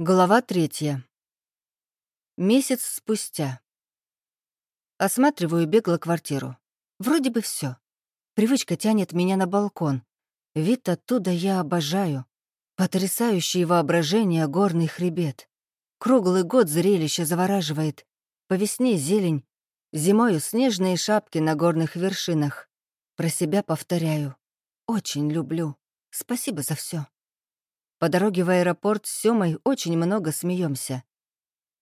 Глава третья. Месяц спустя. Осматриваю бегло квартиру. Вроде бы все. Привычка тянет меня на балкон. Вид оттуда я обожаю. Потрясающее воображение горный хребет. Круглый год зрелище завораживает. По весне зелень, зимою снежные шапки на горных вершинах. Про себя повторяю. Очень люблю. Спасибо за все. По дороге в аэропорт с Сёмой очень много смеемся.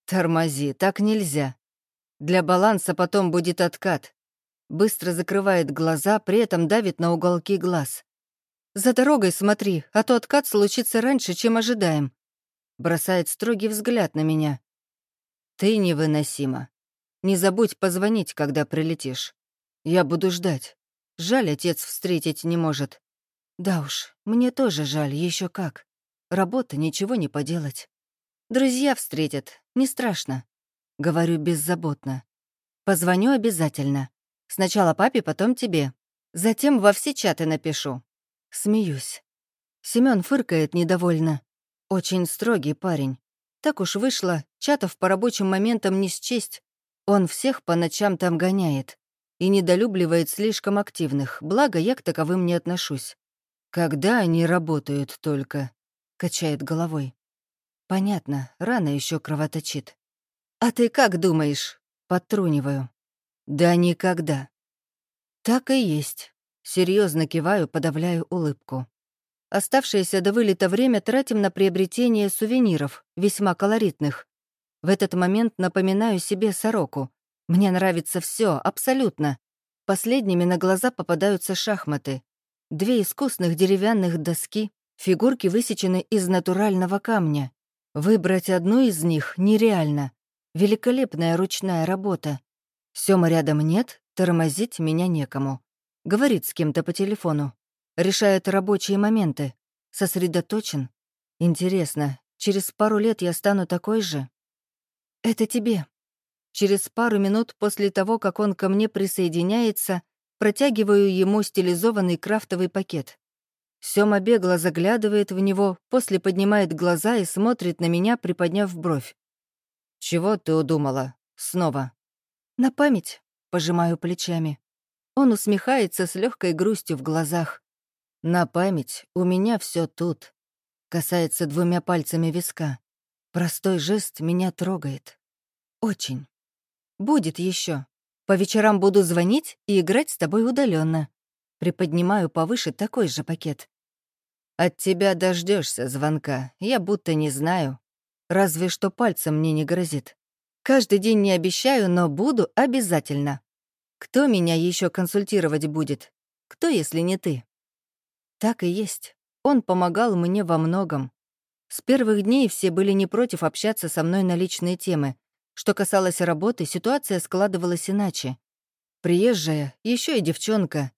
«Тормози, так нельзя. Для баланса потом будет откат». Быстро закрывает глаза, при этом давит на уголки глаз. «За дорогой смотри, а то откат случится раньше, чем ожидаем». Бросает строгий взгляд на меня. «Ты невыносима. Не забудь позвонить, когда прилетишь. Я буду ждать. Жаль, отец встретить не может. Да уж, мне тоже жаль, еще как. Работа, ничего не поделать. Друзья встретят, не страшно. Говорю беззаботно. Позвоню обязательно. Сначала папе, потом тебе. Затем во все чаты напишу. Смеюсь. Семён фыркает недовольно. Очень строгий парень. Так уж вышло, чатов по рабочим моментам не счесть. Он всех по ночам там гоняет. И недолюбливает слишком активных, благо я к таковым не отношусь. Когда они работают только? Качает головой. Понятно, рано еще кровоточит. А ты как думаешь? Подтруниваю. Да никогда. Так и есть. Серьезно киваю, подавляю улыбку. Оставшееся до вылета время тратим на приобретение сувениров, весьма колоритных. В этот момент напоминаю себе сороку. Мне нравится все, абсолютно. Последними на глаза попадаются шахматы. Две искусных деревянных доски, Фигурки высечены из натурального камня. Выбрать одну из них нереально. Великолепная ручная работа. Сёма рядом нет, тормозить меня некому. Говорит с кем-то по телефону. Решает рабочие моменты. Сосредоточен. Интересно, через пару лет я стану такой же? Это тебе. Через пару минут после того, как он ко мне присоединяется, протягиваю ему стилизованный крафтовый пакет. Сёма бегло заглядывает в него, после поднимает глаза и смотрит на меня, приподняв бровь. «Чего ты удумала? Снова?» «На память», — пожимаю плечами. Он усмехается с легкой грустью в глазах. «На память у меня все тут», — касается двумя пальцами виска. Простой жест меня трогает. Очень. Будет еще. По вечерам буду звонить и играть с тобой удаленно. Приподнимаю повыше такой же пакет. От тебя дождешься звонка, я будто не знаю. Разве что пальцем мне не грозит. Каждый день не обещаю, но буду обязательно. Кто меня еще консультировать будет? Кто, если не ты? Так и есть. Он помогал мне во многом. С первых дней все были не против общаться со мной на личные темы. Что касалось работы, ситуация складывалась иначе. Приезжая, еще и девчонка,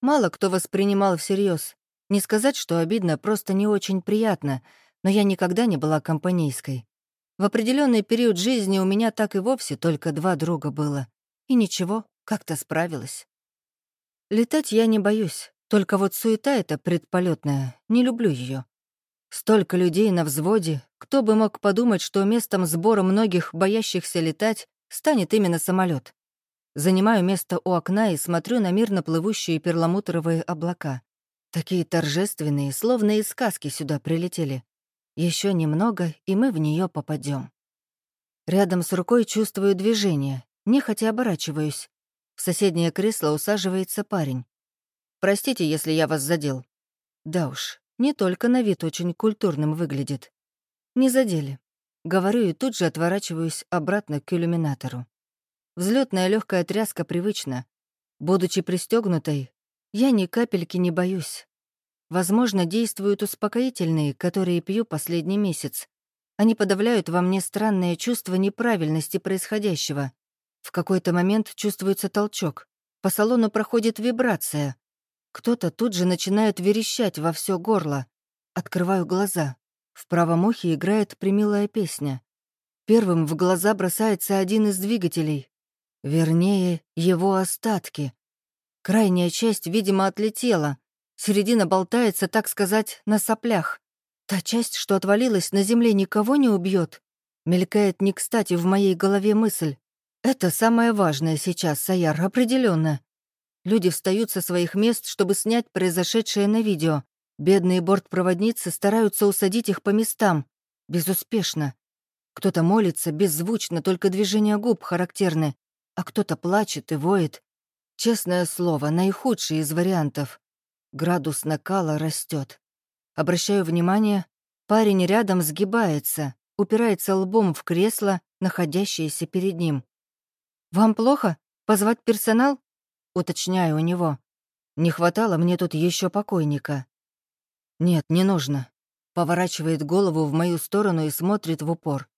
Мало кто воспринимал всерьез. Не сказать, что обидно, просто не очень приятно, но я никогда не была компанейской. В определенный период жизни у меня так и вовсе только два друга было. И ничего, как-то справилась. Летать я не боюсь, только вот суета эта предполетная, не люблю ее. Столько людей на взводе, кто бы мог подумать, что местом сбора многих боящихся летать станет именно самолет. Занимаю место у окна и смотрю на мирно плывущие перламутровые облака. Такие торжественные, словно из сказки сюда прилетели. Еще немного, и мы в нее попадем. Рядом с рукой чувствую движение, нехотя оборачиваюсь. В соседнее кресло усаживается парень. «Простите, если я вас задел». Да уж, не только на вид очень культурным выглядит. Не задели. Говорю и тут же отворачиваюсь обратно к иллюминатору. Взлетная легкая тряска привычна. Будучи пристегнутой, я ни капельки не боюсь. Возможно, действуют успокоительные, которые пью последний месяц. Они подавляют во мне странное чувство неправильности происходящего. В какой-то момент чувствуется толчок. По салону проходит вибрация. Кто-то тут же начинает верещать во все горло. Открываю глаза. В правом ухе играет примилая песня. Первым в глаза бросается один из двигателей, Вернее, его остатки. Крайняя часть, видимо, отлетела. Середина болтается, так сказать, на соплях. Та часть, что отвалилась, на земле никого не убьет. Мелькает не кстати в моей голове мысль. Это самое важное сейчас, Саяр, определенно. Люди встают со своих мест, чтобы снять произошедшее на видео. Бедные бортпроводницы стараются усадить их по местам. Безуспешно. Кто-то молится, беззвучно, только движения губ характерны, а кто-то плачет и воет. Честное слово, наихудший из вариантов. Градус накала растет. Обращаю внимание, парень рядом сгибается, упирается лбом в кресло, находящееся перед ним. «Вам плохо? Позвать персонал?» Уточняю у него. Не хватало мне тут еще покойника. «Нет, не нужно». Поворачивает голову в мою сторону и смотрит в упор.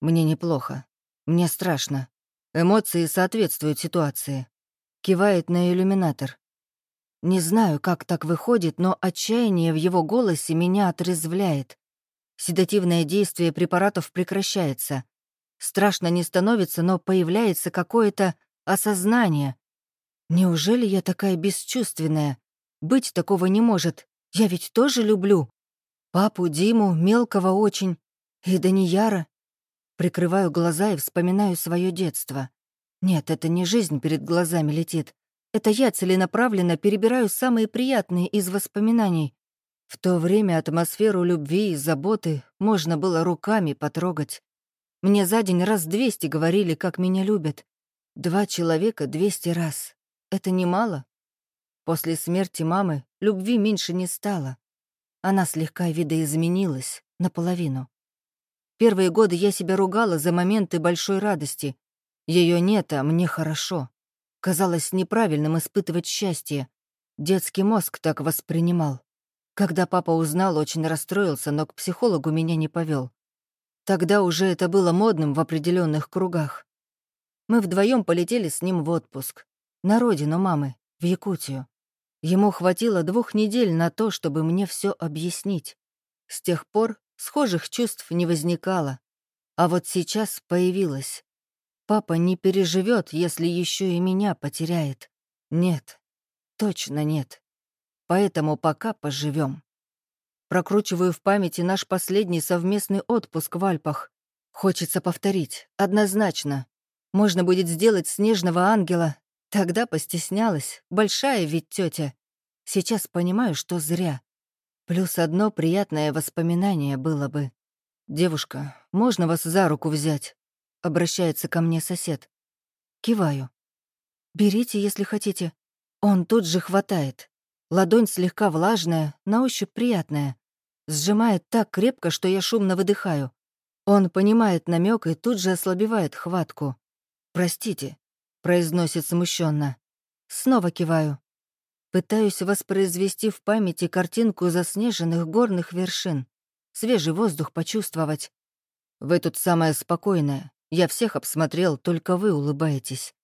«Мне неплохо. Мне страшно. Эмоции соответствуют ситуации». Кивает на иллюминатор. Не знаю, как так выходит, но отчаяние в его голосе меня отрезвляет. Седативное действие препаратов прекращается. Страшно не становится, но появляется какое-то осознание. Неужели я такая бесчувственная? Быть такого не может. Я ведь тоже люблю. Папу, Диму, мелкого очень. И Данияра. Прикрываю глаза и вспоминаю свое детство. Нет, это не жизнь перед глазами летит. Это я целенаправленно перебираю самые приятные из воспоминаний. В то время атмосферу любви и заботы можно было руками потрогать. Мне за день раз двести говорили, как меня любят. Два человека двести раз. Это немало. После смерти мамы любви меньше не стало. Она слегка видоизменилась, наполовину. Первые годы я себя ругала за моменты большой радости. Ее нет, а мне хорошо. Казалось неправильным испытывать счастье. Детский мозг так воспринимал. Когда папа узнал, очень расстроился, но к психологу меня не повел. Тогда уже это было модным в определенных кругах. Мы вдвоем полетели с ним в отпуск. На родину мамы, в Якутию. Ему хватило двух недель на то, чтобы мне все объяснить. С тех пор схожих чувств не возникало. А вот сейчас появилось. Папа не переживет, если еще и меня потеряет. Нет, точно нет. Поэтому пока поживем. Прокручиваю в памяти наш последний совместный отпуск в Альпах. Хочется повторить, однозначно. Можно будет сделать снежного ангела. Тогда постеснялась, большая ведь тетя. Сейчас понимаю, что зря. Плюс одно приятное воспоминание было бы. «Девушка, можно вас за руку взять?» — обращается ко мне сосед. Киваю. «Берите, если хотите». Он тут же хватает. Ладонь слегка влажная, на ощупь приятная. Сжимает так крепко, что я шумно выдыхаю. Он понимает намек и тут же ослабевает хватку. «Простите», — произносит смущенно. Снова киваю. Пытаюсь воспроизвести в памяти картинку заснеженных горных вершин. Свежий воздух почувствовать. Вы тут самое спокойное. Я всех обсмотрел, только вы улыбаетесь.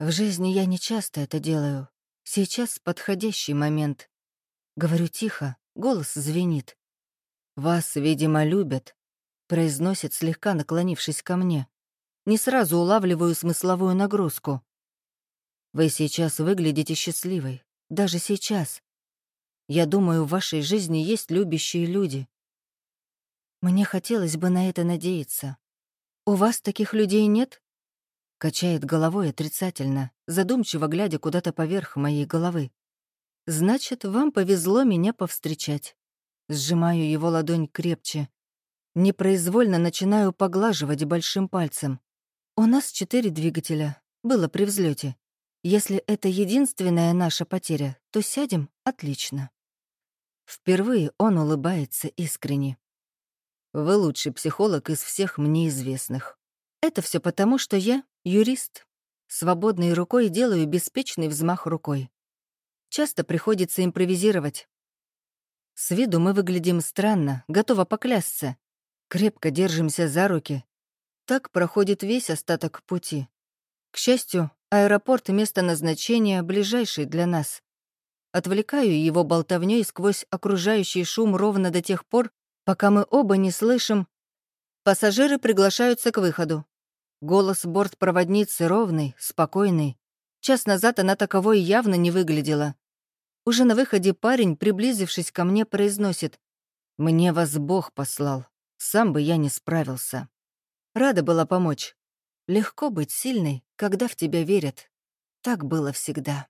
В жизни я не часто это делаю. Сейчас подходящий момент. Говорю тихо, голос звенит. «Вас, видимо, любят», — произносит, слегка наклонившись ко мне. Не сразу улавливаю смысловую нагрузку. «Вы сейчас выглядите счастливой. Даже сейчас. Я думаю, в вашей жизни есть любящие люди. Мне хотелось бы на это надеяться. «У вас таких людей нет?» Качает головой отрицательно, задумчиво глядя куда-то поверх моей головы. «Значит, вам повезло меня повстречать». Сжимаю его ладонь крепче. Непроизвольно начинаю поглаживать большим пальцем. «У нас четыре двигателя. Было при взлете. Если это единственная наша потеря, то сядем — отлично». Впервые он улыбается искренне. Вы лучший психолог из всех мне известных. Это все потому, что я юрист. Свободной рукой делаю беспечный взмах рукой. Часто приходится импровизировать. С виду мы выглядим странно, готова поклясться. Крепко держимся за руки. Так проходит весь остаток пути. К счастью, аэропорт — место назначения, ближайший для нас. Отвлекаю его болтовнёй сквозь окружающий шум ровно до тех пор, пока мы оба не слышим. Пассажиры приглашаются к выходу. Голос бортпроводницы ровный, спокойный. Час назад она таковой явно не выглядела. Уже на выходе парень, приблизившись ко мне, произносит Мне вас Бог послал, сам бы я не справился. Рада была помочь. Легко быть сильной, когда в тебя верят. Так было всегда.